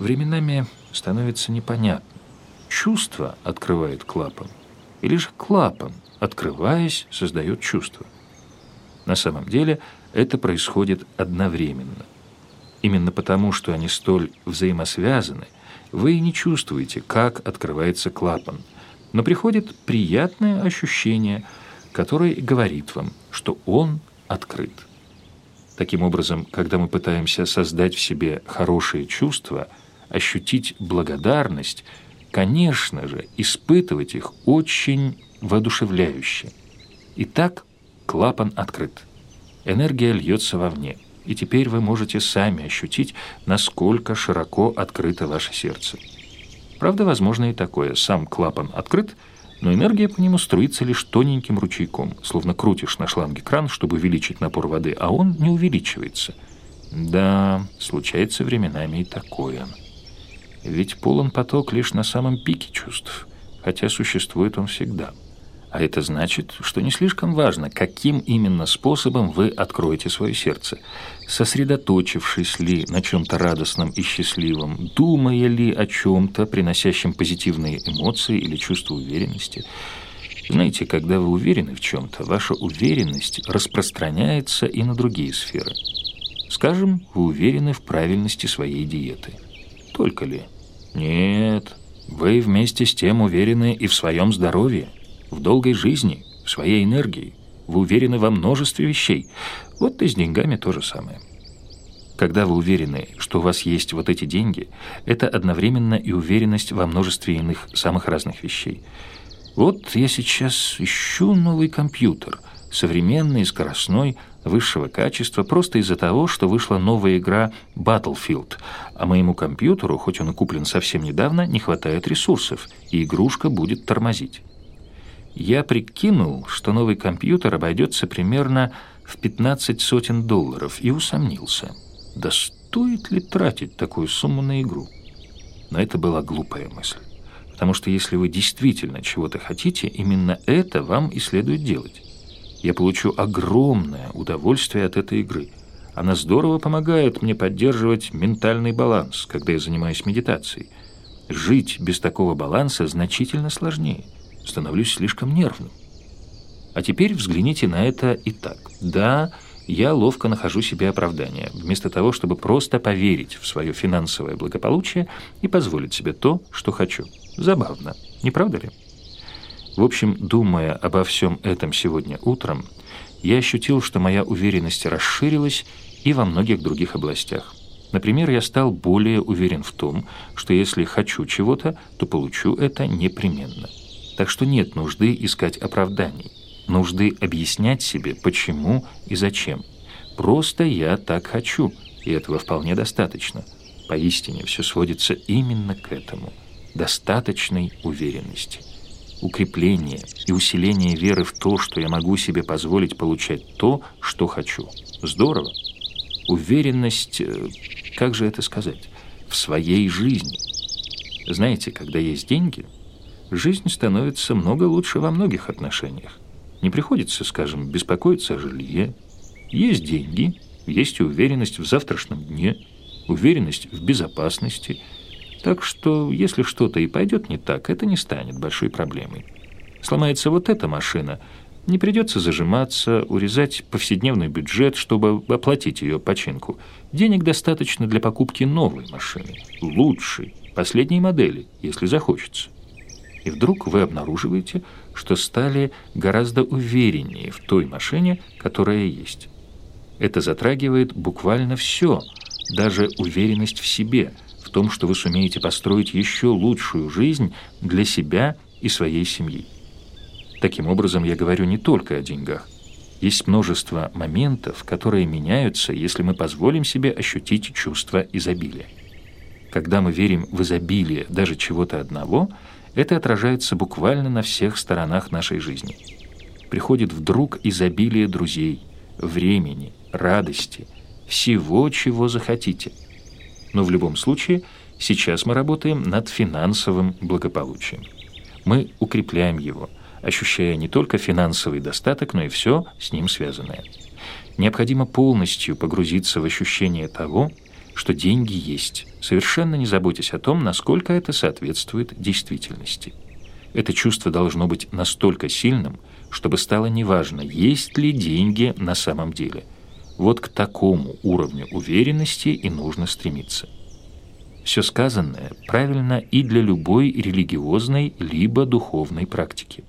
временами становится непонятно. Чувство открывает клапан, или же клапан, открываясь, создает чувство. На самом деле это происходит одновременно. Именно потому, что они столь взаимосвязаны, вы не чувствуете, как открывается клапан, но приходит приятное ощущение, которое говорит вам, что он открыт. Таким образом, когда мы пытаемся создать в себе хорошие чувства, ощутить благодарность, конечно же, испытывать их очень воодушевляюще. Итак, клапан открыт. Энергия льется вовне, и теперь вы можете сами ощутить, насколько широко открыто ваше сердце. Правда, возможно и такое. Сам клапан открыт – но энергия по нему струится лишь тоненьким ручейком, словно крутишь на шланге кран, чтобы увеличить напор воды, а он не увеличивается. Да, случается временами и такое. Ведь полон поток лишь на самом пике чувств, хотя существует он всегда. А это значит, что не слишком важно, каким именно способом вы откроете свое сердце. Сосредоточившись ли на чем-то радостном и счастливом, думая ли о чем-то, приносящем позитивные эмоции или чувство уверенности. Знаете, когда вы уверены в чем-то, ваша уверенность распространяется и на другие сферы. Скажем, вы уверены в правильности своей диеты. Только ли? Нет, вы вместе с тем уверены и в своем здоровье – в долгой жизни, в своей энергии. Вы уверены во множестве вещей. Вот и с деньгами то же самое. Когда вы уверены, что у вас есть вот эти деньги, это одновременно и уверенность во множестве иных самых разных вещей. Вот я сейчас ищу новый компьютер, современный, скоростной, высшего качества, просто из-за того, что вышла новая игра Battlefield, а моему компьютеру, хоть он и куплен совсем недавно, не хватает ресурсов, и игрушка будет тормозить. Я прикинул, что новый компьютер обойдется примерно в 15 сотен долларов и усомнился, да стоит ли тратить такую сумму на игру. Но это была глупая мысль, потому что если вы действительно чего-то хотите, именно это вам и следует делать. Я получу огромное удовольствие от этой игры. Она здорово помогает мне поддерживать ментальный баланс, когда я занимаюсь медитацией. Жить без такого баланса значительно сложнее – становлюсь слишком нервным. А теперь взгляните на это и так. Да, я ловко нахожу себе оправдание, вместо того, чтобы просто поверить в свое финансовое благополучие и позволить себе то, что хочу. Забавно, не правда ли? В общем, думая обо всем этом сегодня утром, я ощутил, что моя уверенность расширилась и во многих других областях. Например, я стал более уверен в том, что если хочу чего-то, то получу это непременно. Так что нет нужды искать оправданий, нужды объяснять себе, почему и зачем. Просто я так хочу, и этого вполне достаточно. Поистине все сводится именно к этому – достаточной уверенности. Укрепление и усиление веры в то, что я могу себе позволить получать то, что хочу. Здорово. Уверенность, э, как же это сказать, в своей жизни. Знаете, когда есть деньги – жизнь становится много лучше во многих отношениях. Не приходится, скажем, беспокоиться о жилье. Есть деньги, есть уверенность в завтрашнем дне, уверенность в безопасности. Так что, если что-то и пойдет не так, это не станет большой проблемой. Сломается вот эта машина, не придется зажиматься, урезать повседневный бюджет, чтобы оплатить ее починку. Денег достаточно для покупки новой машины, лучшей, последней модели, если захочется. И вдруг вы обнаруживаете, что стали гораздо увереннее в той машине, которая есть. Это затрагивает буквально все, даже уверенность в себе, в том, что вы сумеете построить еще лучшую жизнь для себя и своей семьи. Таким образом, я говорю не только о деньгах. Есть множество моментов, которые меняются, если мы позволим себе ощутить чувство изобилия. Когда мы верим в изобилие даже чего-то одного – это отражается буквально на всех сторонах нашей жизни. Приходит вдруг изобилие друзей, времени, радости, всего, чего захотите. Но в любом случае, сейчас мы работаем над финансовым благополучием. Мы укрепляем его, ощущая не только финансовый достаток, но и все с ним связанное. Необходимо полностью погрузиться в ощущение того, что деньги есть, совершенно не заботясь о том, насколько это соответствует действительности. Это чувство должно быть настолько сильным, чтобы стало неважно, есть ли деньги на самом деле. Вот к такому уровню уверенности и нужно стремиться. Все сказанное правильно и для любой религиозной либо духовной практики.